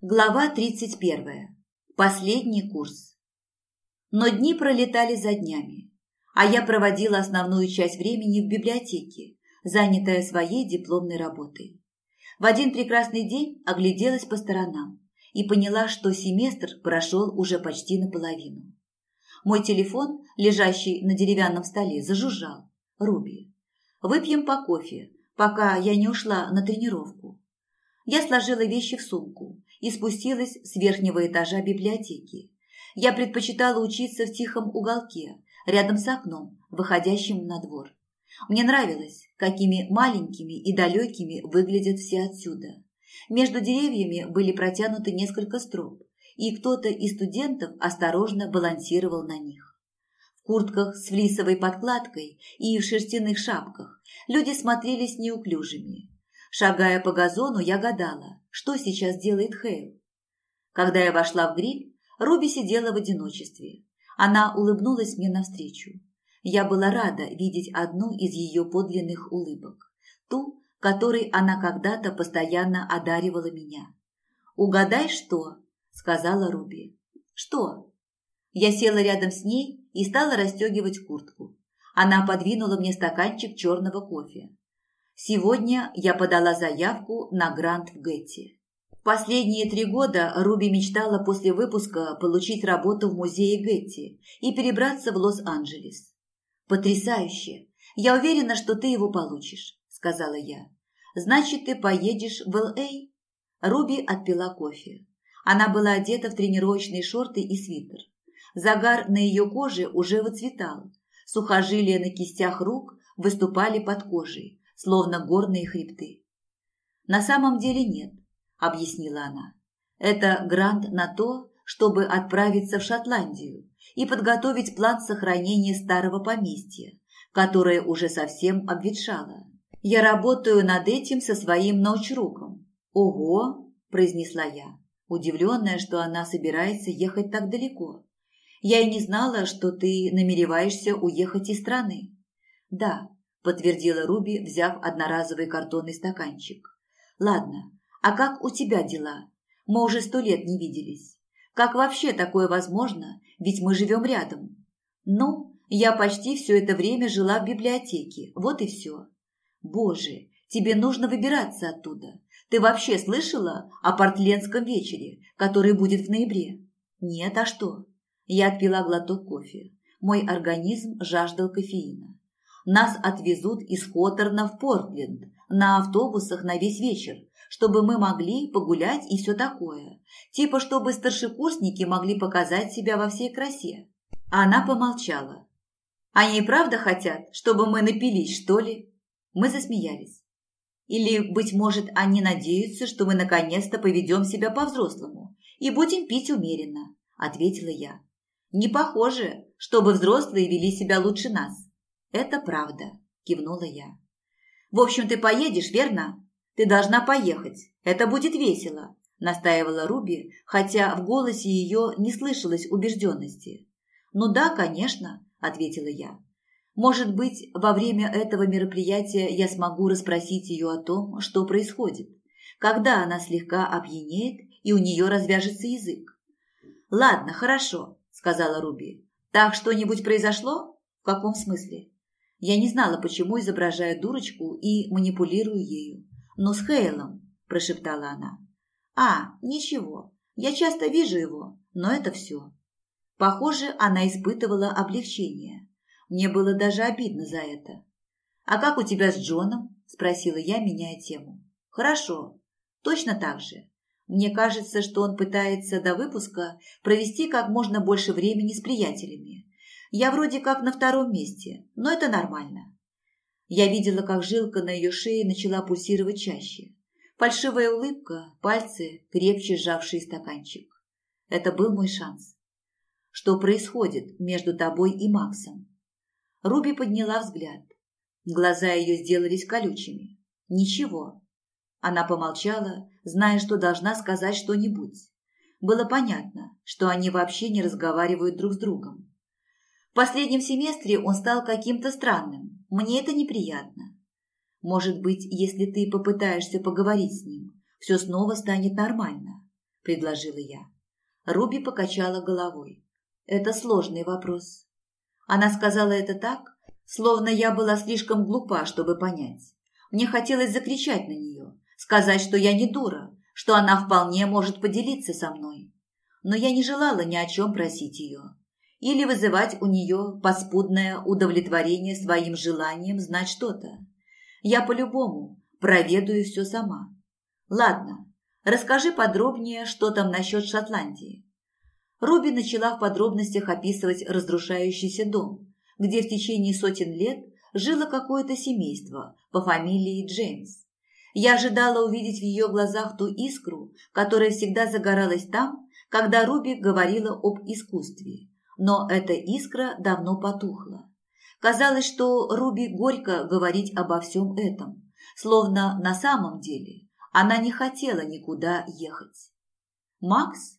Глава 31. Последний курс. Но дни пролетали за днями, а я проводила основную часть времени в библиотеке, занятая своей дипломной работой. В один прекрасный день огляделась по сторонам и поняла, что семестр прошел уже почти наполовину. Мой телефон, лежащий на деревянном столе, зажужжал. Руби. Выпьем по кофе, пока я не ушла на тренировку. Я сложила вещи в сумку и спустилась с верхнего этажа библиотеки. Я предпочитала учиться в тихом уголке, рядом с окном, выходящим на двор. Мне нравилось, какими маленькими и далекими выглядят все отсюда. Между деревьями были протянуты несколько строп, и кто-то из студентов осторожно балансировал на них. В куртках с флисовой подкладкой и в шерстяных шапках люди смотрелись неуклюжими. Шагая по газону, я гадала, что сейчас делает Хейл. Когда я вошла в гриль, Руби сидела в одиночестве. Она улыбнулась мне навстречу. Я была рада видеть одну из ее подлинных улыбок, ту, которой она когда-то постоянно одаривала меня. «Угадай, что?» – сказала Руби. «Что?» Я села рядом с ней и стала расстегивать куртку. Она подвинула мне стаканчик черного кофе. Сегодня я подала заявку на грант в Гетти. Последние три года Руби мечтала после выпуска получить работу в музее Гетти и перебраться в Лос-Анджелес. «Потрясающе! Я уверена, что ты его получишь», – сказала я. «Значит, ты поедешь в Л.А.?» Руби отпила кофе. Она была одета в тренировочные шорты и свитер. Загар на ее коже уже выцветал. Сухожилия на кистях рук выступали под кожей, словно горные хребты. «На самом деле нет», – объяснила она. «Это грант на то, чтобы отправиться в Шотландию и подготовить план сохранения старого поместья, которое уже совсем обветшало. Я работаю над этим со своим научруком». «Ого!» – произнесла я, удивленная, что она собирается ехать так далеко. «Я и не знала, что ты намереваешься уехать из страны». «Да, подтвердила Руби, взяв одноразовый картонный стаканчик. Ладно, а как у тебя дела? Мы уже сто лет не виделись. Как вообще такое возможно, ведь мы живем рядом? Ну, я почти все это время жила в библиотеке, вот и все. Боже, тебе нужно выбираться оттуда. Ты вообще слышала о портленском вечере, который будет в ноябре? Нет, а что? Я отпила глоток кофе. Мой организм жаждал кофеина. Нас отвезут из Хоторна в Портленд на автобусах на весь вечер, чтобы мы могли погулять и все такое. Типа, чтобы старшекурсники могли показать себя во всей красе. Она помолчала. Они и правда хотят, чтобы мы напились, что ли? Мы засмеялись. Или, быть может, они надеются, что мы наконец-то поведем себя по-взрослому и будем пить умеренно, ответила я. Не похоже, чтобы взрослые вели себя лучше нас. «Это правда», – кивнула я. «В общем, ты поедешь, верно? Ты должна поехать. Это будет весело», – настаивала Руби, хотя в голосе ее не слышалось убежденности. «Ну да, конечно», – ответила я. «Может быть, во время этого мероприятия я смогу расспросить ее о том, что происходит, когда она слегка опьянеет и у нее развяжется язык». «Ладно, хорошо», – сказала Руби. «Так что-нибудь произошло? В каком смысле?» Я не знала, почему изображаю дурочку и манипулирую ею. «Но с Хейлом», – прошептала она. «А, ничего. Я часто вижу его, но это все». Похоже, она испытывала облегчение. Мне было даже обидно за это. «А как у тебя с Джоном?» – спросила я, меняя тему. «Хорошо. Точно так же. Мне кажется, что он пытается до выпуска провести как можно больше времени с приятелями. Я вроде как на втором месте, но это нормально. Я видела, как жилка на ее шее начала пульсировать чаще. Фальшивая улыбка, пальцы, крепче сжавшие стаканчик. Это был мой шанс. Что происходит между тобой и Максом? Руби подняла взгляд. Глаза ее сделались колючими. Ничего. Она помолчала, зная, что должна сказать что-нибудь. Было понятно, что они вообще не разговаривают друг с другом. Последнем семестре он стал каким-то странным. Мне это неприятно. Может быть, если ты попытаешься поговорить с ним, все снова станет нормально. – предложила я. Руби покачала головой. «Это сложный вопрос». Она сказала это так, словно я была слишком глупа, чтобы понять. Мне хотелось закричать на нее, сказать, что я не дура, что она вполне может поделиться со мной. Но я не желала ни о чем просить ее. Или вызывать у нее поспудное удовлетворение своим желанием знать что-то. Я по-любому проведаю все сама. Ладно, расскажи подробнее, что там насчет Шотландии. Руби начала в подробностях описывать разрушающийся дом, где в течение сотен лет жило какое-то семейство по фамилии Джеймс. Я ожидала увидеть в ее глазах ту искру, которая всегда загоралась там, когда Руби говорила об искусстве. Но эта искра давно потухла. Казалось, что Руби горько говорить обо всем этом, словно на самом деле она не хотела никуда ехать. «Макс?»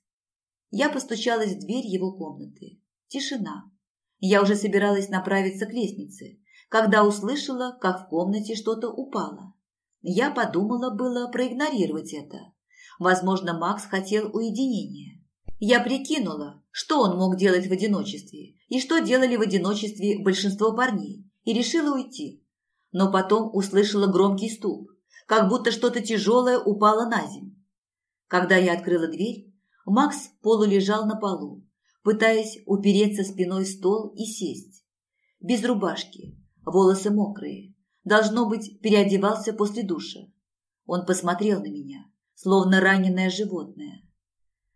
Я постучалась в дверь его комнаты. Тишина. Я уже собиралась направиться к лестнице, когда услышала, как в комнате что-то упало. Я подумала было проигнорировать это. Возможно, Макс хотел уединения. Я прикинула, что он мог делать в одиночестве и что делали в одиночестве большинство парней, и решила уйти. Но потом услышала громкий стук, как будто что-то тяжелое упало на землю. Когда я открыла дверь, Макс полулежал на полу, пытаясь упереться спиной в стол и сесть. Без рубашки, волосы мокрые, Должно быть, переодевался после душа. Он посмотрел на меня, словно раненое животное.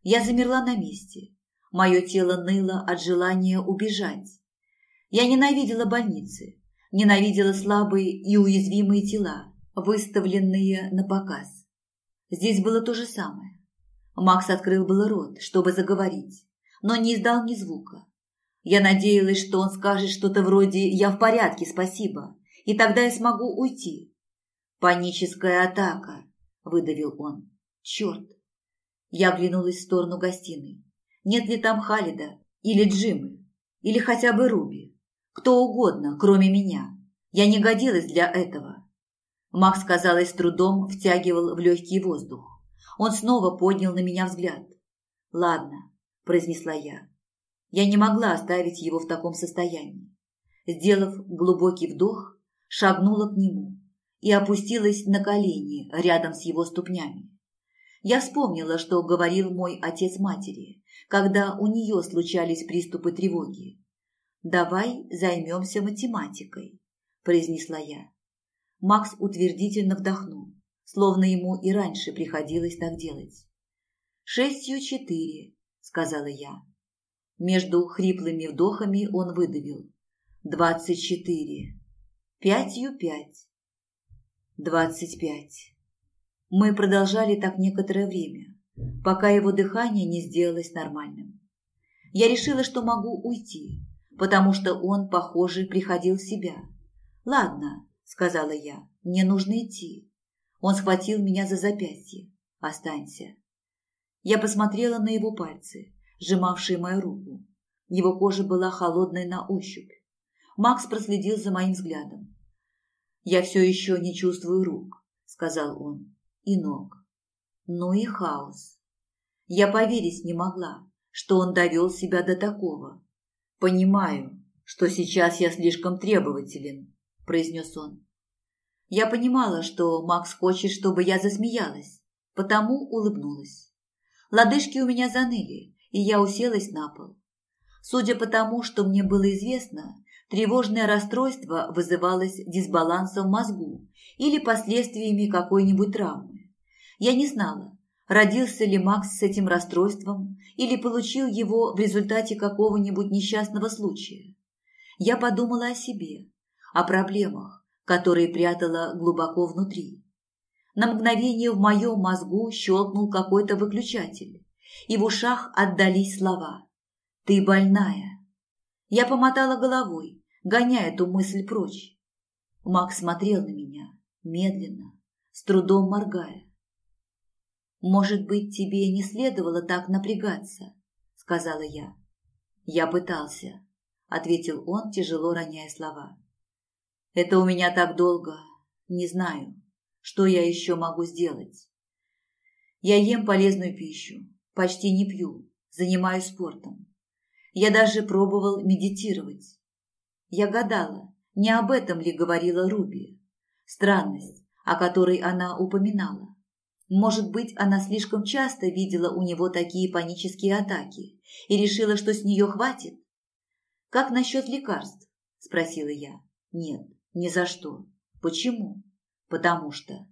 Я замерла на месте. Мое тело ныло от желания убежать. Я ненавидела больницы, ненавидела слабые и уязвимые тела, выставленные на показ. Здесь было то же самое. Макс открыл было рот, чтобы заговорить, но не издал ни звука. Я надеялась, что он скажет что-то вроде «Я в порядке, спасибо», и тогда я смогу уйти. Паническая атака, выдавил он. Черт. Я оглянулась в сторону гостиной. Нет ли там Халида или Джимы, или хотя бы Руби? Кто угодно, кроме меня. Я не годилась для этого. Макс, казалось, с трудом втягивал в легкий воздух. Он снова поднял на меня взгляд. «Ладно», – произнесла я. Я не могла оставить его в таком состоянии. Сделав глубокий вдох, шагнула к нему и опустилась на колени рядом с его ступнями. Я вспомнила, что говорил мой отец матери, когда у нее случались приступы тревоги. «Давай займемся математикой», – произнесла я. Макс утвердительно вдохнул, словно ему и раньше приходилось так делать. «Шестью четыре», – сказала я. Между хриплыми вдохами он выдавил. «Двадцать четыре». Пятью пять. Двадцать пять. Мы продолжали так некоторое время, пока его дыхание не сделалось нормальным. Я решила, что могу уйти, потому что он, похоже, приходил в себя. «Ладно», — сказала я, — «мне нужно идти». Он схватил меня за запястье. «Останься». Я посмотрела на его пальцы, сжимавшие мою руку. Его кожа была холодной на ощупь. Макс проследил за моим взглядом. «Я все еще не чувствую рук», — сказал он, — «и ног». Ну и хаос. Я поверить не могла, что он довел себя до такого. «Понимаю, что сейчас я слишком требователен», – произнес он. Я понимала, что Макс хочет, чтобы я засмеялась, потому улыбнулась. Лодыжки у меня заныли, и я уселась на пол. Судя по тому, что мне было известно, Тревожное расстройство вызывалось дисбалансом в мозгу или последствиями какой-нибудь травмы. Я не знала, родился ли Макс с этим расстройством или получил его в результате какого-нибудь несчастного случая. Я подумала о себе, о проблемах, которые прятала глубоко внутри. На мгновение в моем мозгу щелкнул какой-то выключатель, и в ушах отдались слова «Ты больная». Я помотала головой, гоняя эту мысль прочь. Макс смотрел на меня, медленно, с трудом моргая. «Может быть, тебе не следовало так напрягаться?» – сказала я. «Я пытался», – ответил он, тяжело роняя слова. «Это у меня так долго. Не знаю, что я еще могу сделать. Я ем полезную пищу, Почти не пью, занимаюсь спортом. Я даже пробовал медитировать. Я гадала, не об этом ли говорила Руби. Странность, о которой она упоминала. Может быть, она слишком часто видела у него такие панические атаки и решила, что с нее хватит? «Как насчет лекарств?» – спросила я. «Нет, ни за что. Почему?» «Потому что».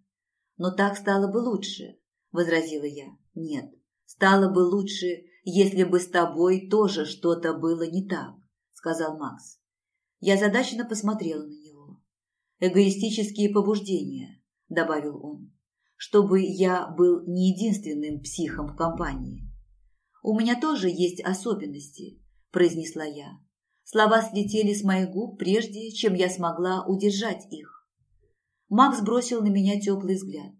«Но так стало бы лучше», – возразила я. «Нет, стало бы лучше, если бы с тобой тоже что-то было не так», – сказал Макс. Я задачно посмотрела на него. «Эгоистические побуждения», – добавил он, – «чтобы я был не единственным психом в компании». «У меня тоже есть особенности», – произнесла я. Слова слетели с моих губ, прежде чем я смогла удержать их. Макс бросил на меня теплый взгляд.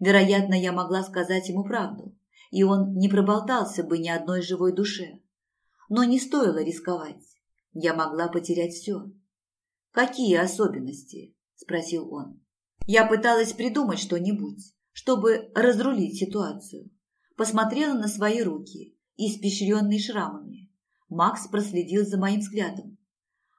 Вероятно, я могла сказать ему правду, и он не проболтался бы ни одной живой душе. Но не стоило рисковать. Я могла потерять все. «Какие особенности?» – спросил он. Я пыталась придумать что-нибудь, чтобы разрулить ситуацию. Посмотрела на свои руки, испещренные шрамами, Макс проследил за моим взглядом.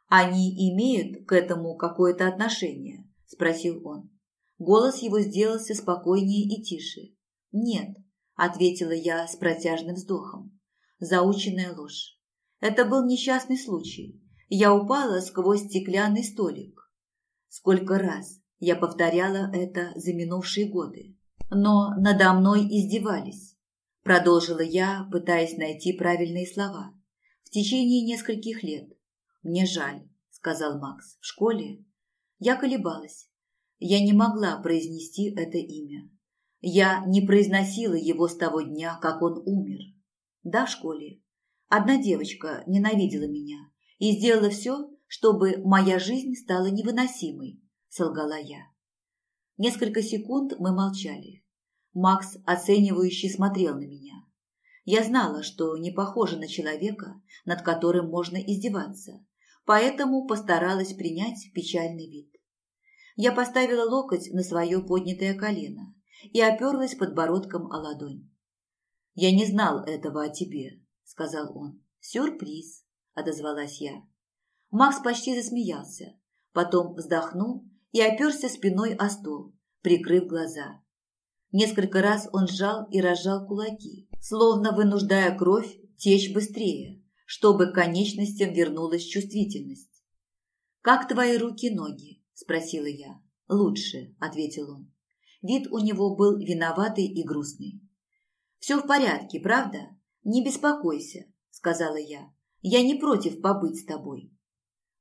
«Они имеют к этому какое-то отношение?» – спросил он. Голос его сделался спокойнее и тише. «Нет», – ответила я с протяжным вздохом. Заученная ложь. Это был несчастный случай. Я упала сквозь стеклянный столик. Сколько раз я повторяла это за минувшие годы. Но надо мной издевались. Продолжила я, пытаясь найти правильные слова течение нескольких лет. Мне жаль, сказал Макс. В школе я колебалась. Я не могла произнести это имя. Я не произносила его с того дня, как он умер. Да, в школе. Одна девочка ненавидела меня и сделала все, чтобы моя жизнь стала невыносимой, солгала я. Несколько секунд мы молчали. Макс оценивающе смотрел на меня. Я знала, что не похожа на человека, над которым можно издеваться, поэтому постаралась принять печальный вид. Я поставила локоть на свое поднятое колено и оперлась подбородком о ладонь. «Я не знал этого о тебе», — сказал он. «Сюрприз», — отозвалась я. Макс почти засмеялся, потом вздохнул и оперся спиной о стол, прикрыв глаза. Несколько раз он сжал и разжал кулаки, словно вынуждая кровь течь быстрее, чтобы к конечностям вернулась чувствительность. «Как твои руки-ноги?» – спросила я. «Лучше», – ответил он. Вид у него был виноватый и грустный. «Все в порядке, правда? Не беспокойся», – сказала я. «Я не против побыть с тобой».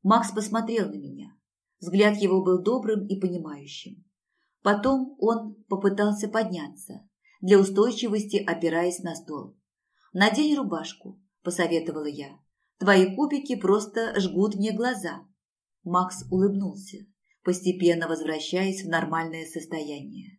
Макс посмотрел на меня. Взгляд его был добрым и понимающим. Потом он попытался подняться, для устойчивости опираясь на стол. «Надень рубашку», – посоветовала я. «Твои кубики просто жгут мне глаза». Макс улыбнулся, постепенно возвращаясь в нормальное состояние.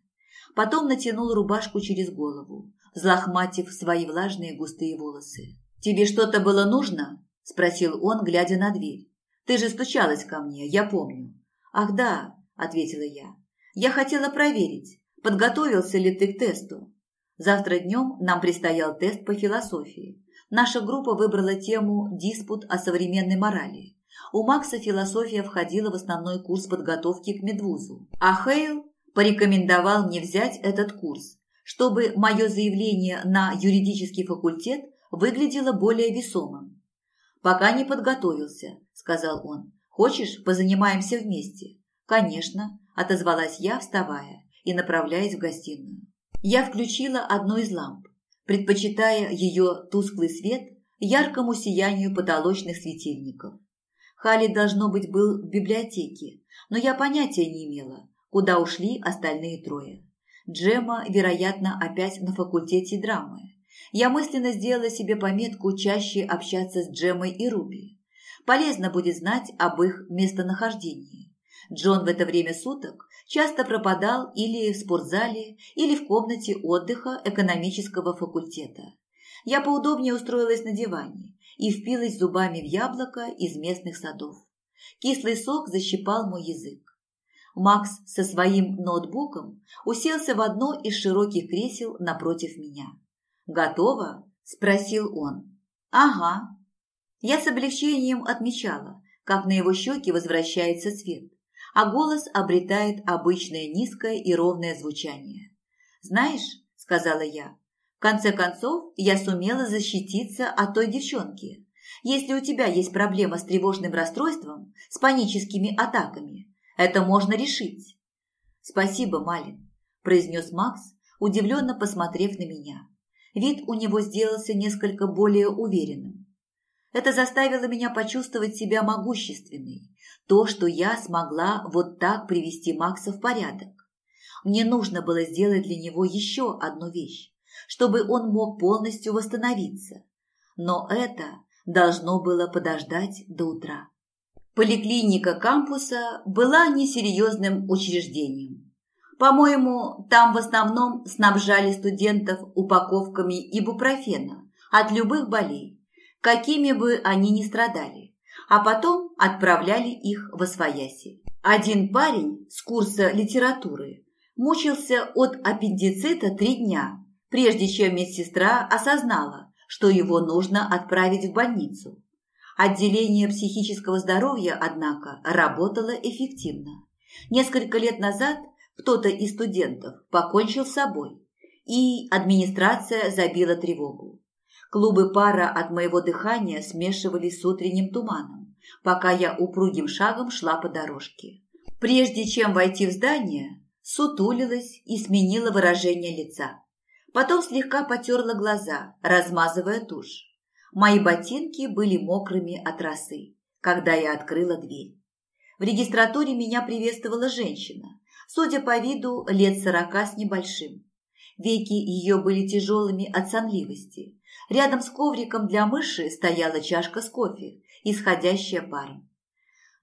Потом натянул рубашку через голову, взлохматив свои влажные густые волосы. «Тебе что-то было нужно?» – спросил он, глядя на дверь. «Ты же стучалась ко мне, я помню». «Ах да», – ответила я. Я хотела проверить, подготовился ли ты к тесту. Завтра днем нам предстоял тест по философии. Наша группа выбрала тему «Диспут о современной морали». У Макса философия входила в основной курс подготовки к медвузу. А Хейл порекомендовал мне взять этот курс, чтобы мое заявление на юридический факультет выглядело более весомым. «Пока не подготовился», – сказал он. «Хочешь, позанимаемся вместе?» «Конечно», – отозвалась я, вставая и направляясь в гостиную. Я включила одну из ламп, предпочитая ее тусклый свет яркому сиянию потолочных светильников. Хали, должно быть, был в библиотеке, но я понятия не имела, куда ушли остальные трое. Джема, вероятно, опять на факультете драмы. Я мысленно сделала себе пометку чаще общаться с Джемой и Руби. Полезно будет знать об их местонахождении. Джон в это время суток часто пропадал или в спортзале, или в комнате отдыха экономического факультета. Я поудобнее устроилась на диване и впилась зубами в яблоко из местных садов. Кислый сок защипал мой язык. Макс со своим ноутбуком уселся в одно из широких кресел напротив меня. «Готово?» – спросил он. «Ага». Я с облегчением отмечала, как на его щеке возвращается цвет, а голос обретает обычное низкое и ровное звучание. «Знаешь», – сказала я, – «в конце концов я сумела защититься от той девчонки. Если у тебя есть проблема с тревожным расстройством, с паническими атаками, это можно решить». «Спасибо, Малин», – произнес Макс, удивленно посмотрев на меня. Вид у него сделался несколько более уверенным. Это заставило меня почувствовать себя могущественной. То, что я смогла вот так привести Макса в порядок. Мне нужно было сделать для него еще одну вещь, чтобы он мог полностью восстановиться. Но это должно было подождать до утра. Поликлиника кампуса была несерьезным учреждением. По-моему, там в основном снабжали студентов упаковками ибупрофена от любых болей, какими бы они ни страдали, а потом отправляли их в освояси. Один парень с курса литературы мучился от аппендицита три дня, прежде чем медсестра осознала, что его нужно отправить в больницу. Отделение психического здоровья, однако, работало эффективно. Несколько лет назад кто-то из студентов покончил с собой, и администрация забила тревогу. Клубы пара от моего дыхания смешивались с утренним туманом, пока я упругим шагом шла по дорожке. Прежде чем войти в здание, сутулилась и сменила выражение лица. Потом слегка потерла глаза, размазывая тушь. Мои ботинки были мокрыми от росы, когда я открыла дверь. В регистратуре меня приветствовала женщина, судя по виду, лет сорока с небольшим. Веки ее были тяжелыми от сонливости. Рядом с ковриком для мыши стояла чашка с кофе, исходящая паром.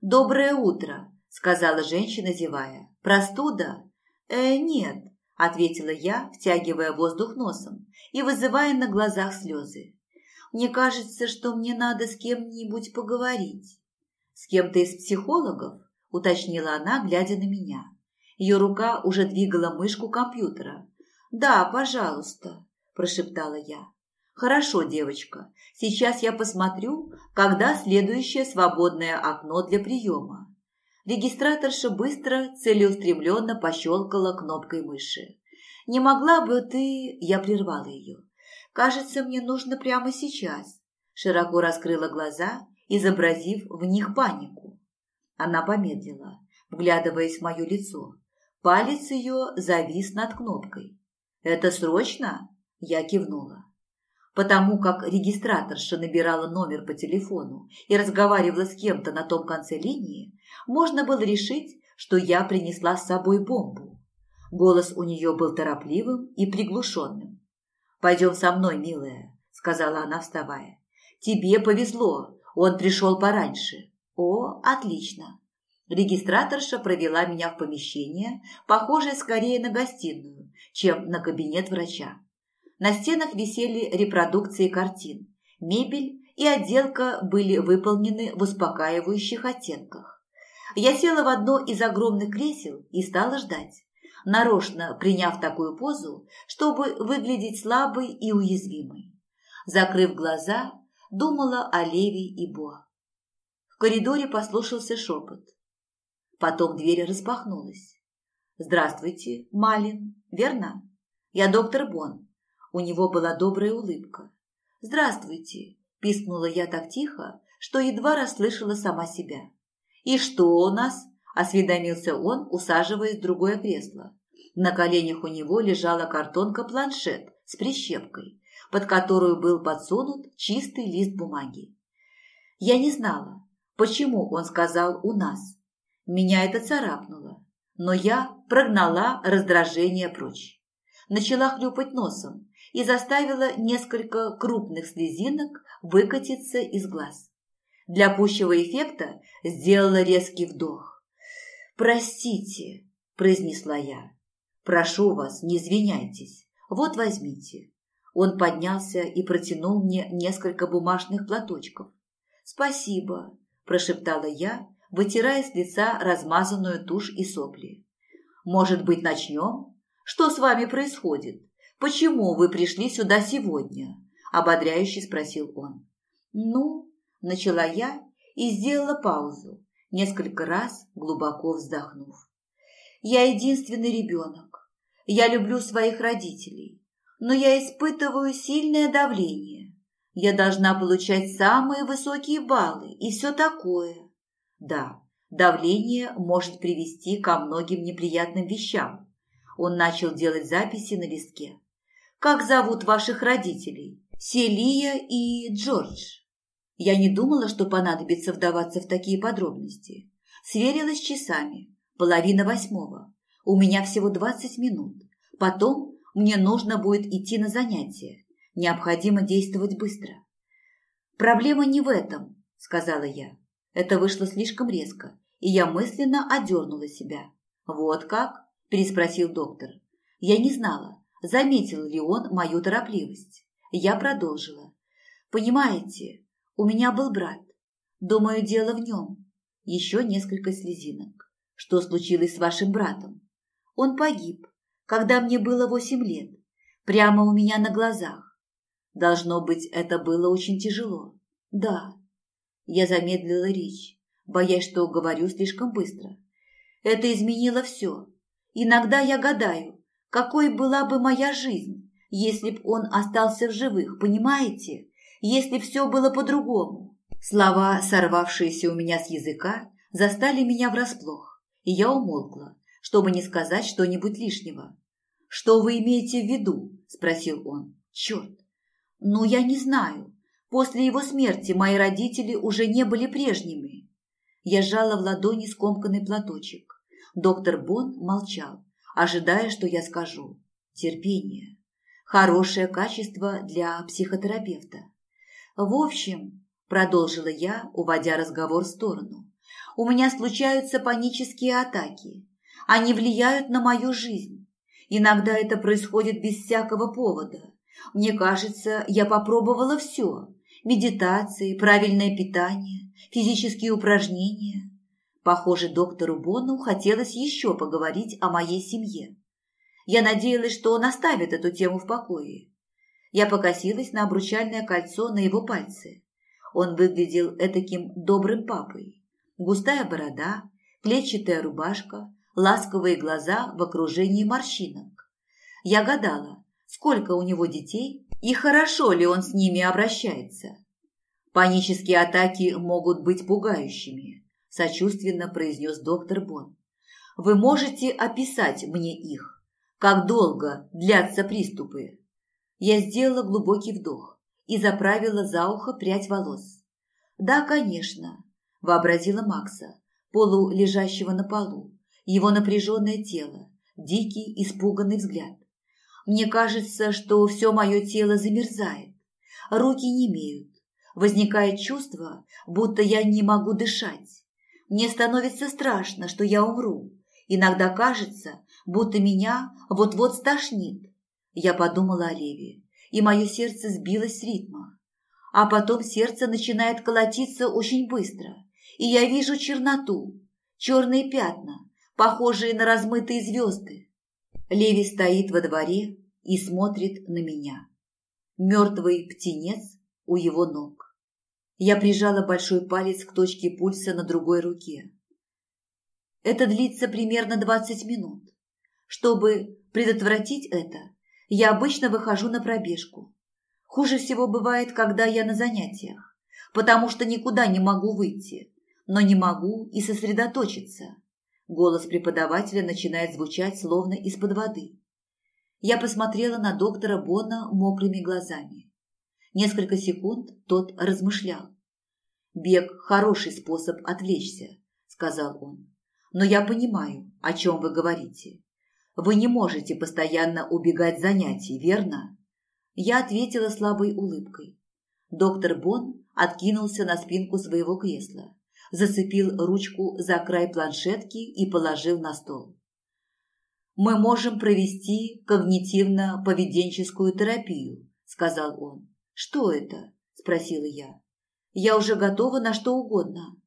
«Доброе утро», – сказала женщина, зевая. «Простуда?» «Э, нет», – ответила я, втягивая воздух носом и вызывая на глазах слезы. «Мне кажется, что мне надо с кем-нибудь поговорить». «С кем-то из психологов?» – уточнила она, глядя на меня. Ее рука уже двигала мышку компьютера. «Да, пожалуйста», – прошептала я. «Хорошо, девочка, сейчас я посмотрю, когда следующее свободное окно для приема. Регистраторша быстро, целеустремленно пощелкала кнопкой мыши. «Не могла бы ты...» Я прервала ее. «Кажется, мне нужно прямо сейчас». Широко раскрыла глаза, изобразив в них панику. Она помедлила, вглядываясь в мое лицо. Палец ее завис над кнопкой. «Это срочно?» Я кивнула. Потому как регистраторша набирала номер по телефону и разговаривала с кем-то на том конце линии, можно было решить, что я принесла с собой бомбу. Голос у нее был торопливым и приглушенным. «Пойдем со мной, милая», – сказала она, вставая. «Тебе повезло, он пришел пораньше». «О, отлично». Регистраторша провела меня в помещение, похожее скорее на гостиную, чем на кабинет врача. На стенах висели репродукции картин. Мебель и отделка были выполнены в успокаивающих оттенках. Я села в одно из огромных кресел и стала ждать, нарочно приняв такую позу, чтобы выглядеть слабой и уязвимой. Закрыв глаза, думала о Леви и Бо. В коридоре послушался шепот. Потом дверь распахнулась. «Здравствуйте, Малин, верно? Я доктор Бон. У него была добрая улыбка. «Здравствуйте!» – пискнула я так тихо, что едва расслышала сама себя. «И что у нас?» – осведомился он, усаживаясь в другое кресло. На коленях у него лежала картонка-планшет с прищепкой, под которую был подсунут чистый лист бумаги. Я не знала, почему он сказал «у нас». Меня это царапнуло, но я прогнала раздражение прочь. Начала хлюпать носом, и заставила несколько крупных слезинок выкатиться из глаз. Для пущего эффекта сделала резкий вдох. «Простите», – произнесла я. «Прошу вас, не извиняйтесь. Вот возьмите». Он поднялся и протянул мне несколько бумажных платочков. «Спасибо», – прошептала я, вытирая с лица размазанную тушь и сопли. «Может быть, начнем? Что с вами происходит? почему вы пришли сюда сегодня?» – ободряюще спросил он. «Ну», – начала я и сделала паузу, несколько раз глубоко вздохнув. «Я единственный ребенок. Я люблю своих родителей, но я испытываю сильное давление. Я должна получать самые высокие баллы и все такое. Да, давление может привести ко многим неприятным вещам. Он начал делать записи на листке. Как зовут ваших родителей? Селия и Джордж. Я не думала, что понадобится вдаваться в такие подробности. Сверилась часами. Половина восьмого. У меня всего двадцать минут. Потом мне нужно будет идти на занятия. Необходимо действовать быстро. «Проблема не в этом», – сказала я. Это вышло слишком резко, и я мысленно одернула себя. «Вот как?» – переспросил доктор. Я не знала, заметил ли он мою торопливость. Я продолжила. «Понимаете, у меня был брат. Думаю, дело в нем. Еще несколько слезинок. Что случилось с вашим братом? Он погиб, когда мне было восемь лет, прямо у меня на глазах. Должно быть, это было очень тяжело. Да. Я замедлила речь, боясь, что говорю слишком быстро. Это изменило все. Иногда я гадаю, какой была бы моя жизнь, если б он остался в живых, понимаете? Если все было по-другому. Слова, сорвавшиеся у меня с языка, застали меня врасплох, и я умолкла, чтобы не сказать что-нибудь лишнего. «Что вы имеете в виду?» – спросил он. «Черт, «Ну, я не знаю. После его смерти мои родители уже не были прежними». Я сжала в ладони скомканный платочек. Доктор Бон молчал, ожидая, что я скажу. Терпение. Хорошее качество для психотерапевта. В общем, продолжила я, уводя разговор в сторону, у меня случаются панические атаки. Они влияют на мою жизнь. Иногда это происходит без всякого повода. Мне кажется, я попробовала все. Медитации, правильное питание, физические упражнения. Похоже, доктору Бону хотелось еще поговорить о моей семье. Я надеялась, что он оставит эту тему в покое. Я покосилась на обручальное кольцо на его пальце. Он выглядел этаким добрым папой. Густая борода, клетчатая рубашка, ласковые глаза в окружении морщинок. Я гадала, сколько у него детей и хорошо ли он с ними обращается. Панические атаки могут быть пугающими, сочувственно произнес доктор Бон. Вы можете описать мне их? Как долго длятся приступы? Я сделала глубокий вдох и заправила за ухо прядь волос. Да, конечно, вообразила Макса, полу лежащего на полу, его напряженное тело, дикий, испуганный взгляд. Мне кажется, что все мое тело замерзает, руки не имеют. Возникает чувство, будто я не могу дышать. Мне становится страшно, что я умру. Иногда кажется, будто меня вот-вот стошнит. Я подумала о Леве, и мое сердце сбилось с ритма. А потом сердце начинает колотиться очень быстро, и я вижу черноту, черные пятна, похожие на размытые звезды. Леви стоит во дворе и смотрит на меня. Мертвый птенец у его ног. Я прижала большой палец к точке пульса на другой руке. Это длится примерно 20 минут. Чтобы предотвратить это, я обычно выхожу на пробежку. Хуже всего бывает, когда я на занятиях, потому что никуда не могу выйти, но не могу и сосредоточиться. Голос преподавателя начинает звучать словно из-под воды. Я посмотрела на доктора Бона мокрыми глазами. Несколько секунд тот размышлял. «Бег – хороший способ отвлечься», – сказал он. «Но я понимаю, о чем вы говорите. Вы не можете постоянно убегать занятий, верно?» Я ответила слабой улыбкой. Доктор Бон откинулся на спинку своего кресла зацепил ручку за край планшетки и положил на стол. «Мы можем провести когнитивно-поведенческую терапию», – сказал он. «Что это?» – спросила я. «Я уже готова на что угодно».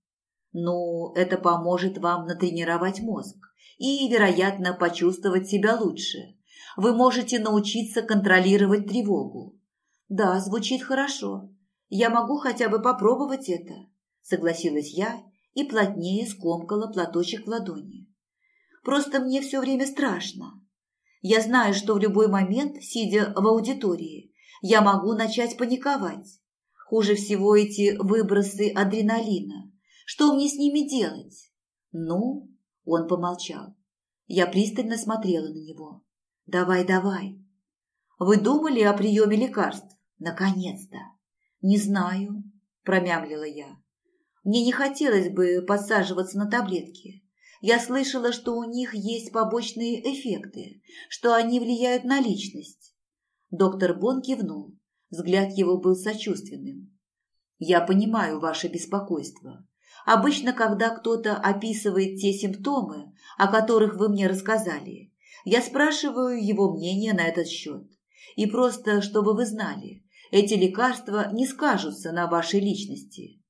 «Ну, это поможет вам натренировать мозг и, вероятно, почувствовать себя лучше. Вы можете научиться контролировать тревогу. Да, звучит хорошо. Я могу хотя бы попробовать это, согласилась я и плотнее скомкала платочек в ладони. Просто мне все время страшно. Я знаю, что в любой момент, сидя в аудитории, я могу начать паниковать. Хуже всего эти выбросы адреналина. Что мне с ними делать? Ну, он помолчал. Я пристально смотрела на него. Давай, давай. Вы думали о приеме лекарств? Наконец-то. Не знаю, промямлила я. Мне не хотелось бы подсаживаться на таблетки. Я слышала, что у них есть побочные эффекты, что они влияют на личность. Доктор Бон кивнул. Взгляд его был сочувственным. «Я понимаю ваше беспокойство. Обычно, когда кто-то описывает те симптомы, о которых вы мне рассказали, я спрашиваю его мнение на этот счет. И просто, чтобы вы знали, эти лекарства не скажутся на вашей личности.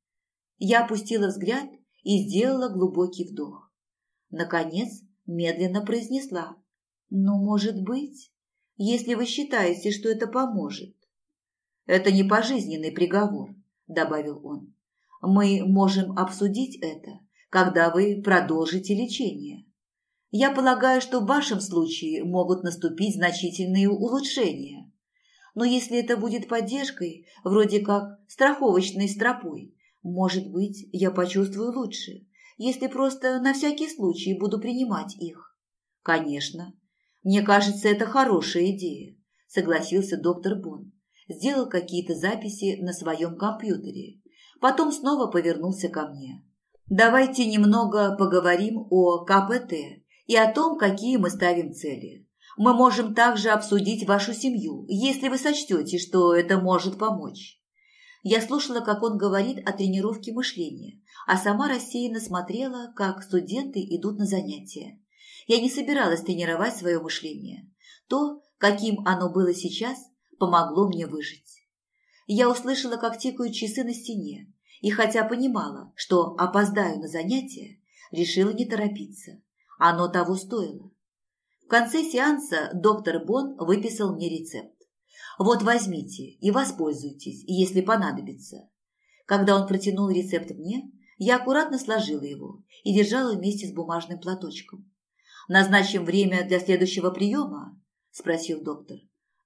Я опустила взгляд и сделала глубокий вдох. Наконец, медленно произнесла. «Ну, может быть, если вы считаете, что это поможет». «Это не пожизненный приговор», – добавил он. «Мы можем обсудить это, когда вы продолжите лечение. Я полагаю, что в вашем случае могут наступить значительные улучшения. Но если это будет поддержкой, вроде как страховочной стропой, может быть, я почувствую лучше, если просто на всякий случай буду принимать их. Конечно. Мне кажется, это хорошая идея, согласился доктор Бон. Сделал какие-то записи на своем компьютере. Потом снова повернулся ко мне. Давайте немного поговорим о КПТ и о том, какие мы ставим цели. Мы можем также обсудить вашу семью, если вы сочтете, что это может помочь. Я слушала, как он говорит о тренировке мышления, а сама рассеянно смотрела, как студенты идут на занятия. Я не собиралась тренировать свое мышление. То, каким оно было сейчас, помогло мне выжить. Я услышала, как тикают часы на стене, и хотя понимала, что опоздаю на занятия, решила не торопиться. Оно того стоило. В конце сеанса доктор Бон выписал мне рецепт. Вот возьмите и воспользуйтесь, если понадобится. Когда он протянул рецепт мне, я аккуратно сложила его и держала вместе с бумажным платочком. «Назначим время для следующего приема?» – спросил доктор.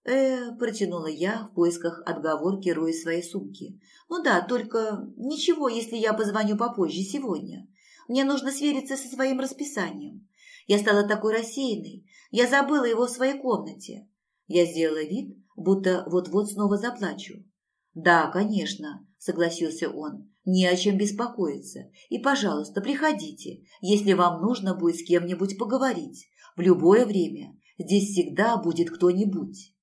«Э, – протянула я в поисках отговорки роя своей сумки. «Ну да, только ничего, если я позвоню попозже сегодня. Мне нужно свериться со своим расписанием. Я стала такой рассеянной, я забыла его в своей комнате». Я сделала вид, будто вот-вот снова заплачу. «Да, конечно», – согласился он, – «не о чем беспокоиться. И, пожалуйста, приходите, если вам нужно будет с кем-нибудь поговорить. В любое время. Здесь всегда будет кто-нибудь».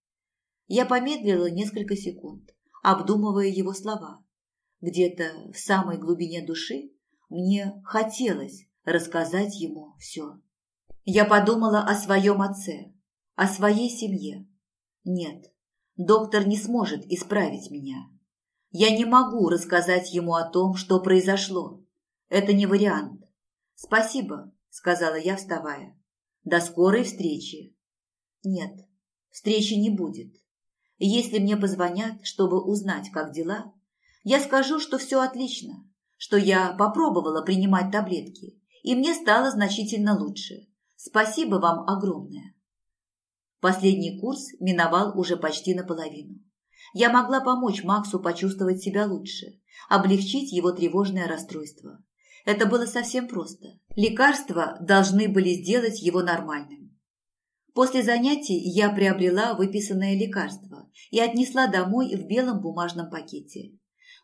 Я помедлила несколько секунд, обдумывая его слова. Где-то в самой глубине души мне хотелось рассказать ему все. Я подумала о своем отце, о своей семье. Нет, Доктор не сможет исправить меня. Я не могу рассказать ему о том, что произошло. Это не вариант. Спасибо, сказала я, вставая. До скорой встречи. Нет, встречи не будет. Если мне позвонят, чтобы узнать, как дела, я скажу, что все отлично, что я попробовала принимать таблетки, и мне стало значительно лучше. Спасибо вам огромное. Последний курс миновал уже почти наполовину. Я могла помочь Максу почувствовать себя лучше, облегчить его тревожное расстройство. Это было совсем просто. Лекарства должны были сделать его нормальным. После занятий я приобрела выписанное лекарство и отнесла домой в белом бумажном пакете.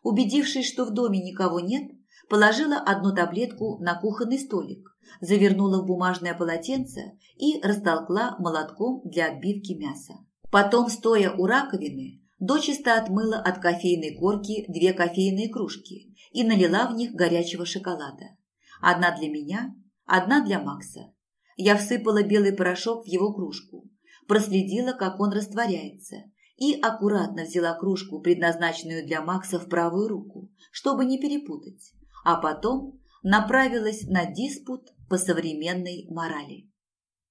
Убедившись, что в доме никого нет, положила одну таблетку на кухонный столик, завернула в бумажное полотенце и растолкла молотком для отбивки мяса. Потом, стоя у раковины, дочисто отмыла от кофейной корки две кофейные кружки и налила в них горячего шоколада. Одна для меня, одна для Макса. Я всыпала белый порошок в его кружку, проследила, как он растворяется, и аккуратно взяла кружку, предназначенную для Макса, в правую руку, чтобы не перепутать, а потом направилась на диспут по современной морали.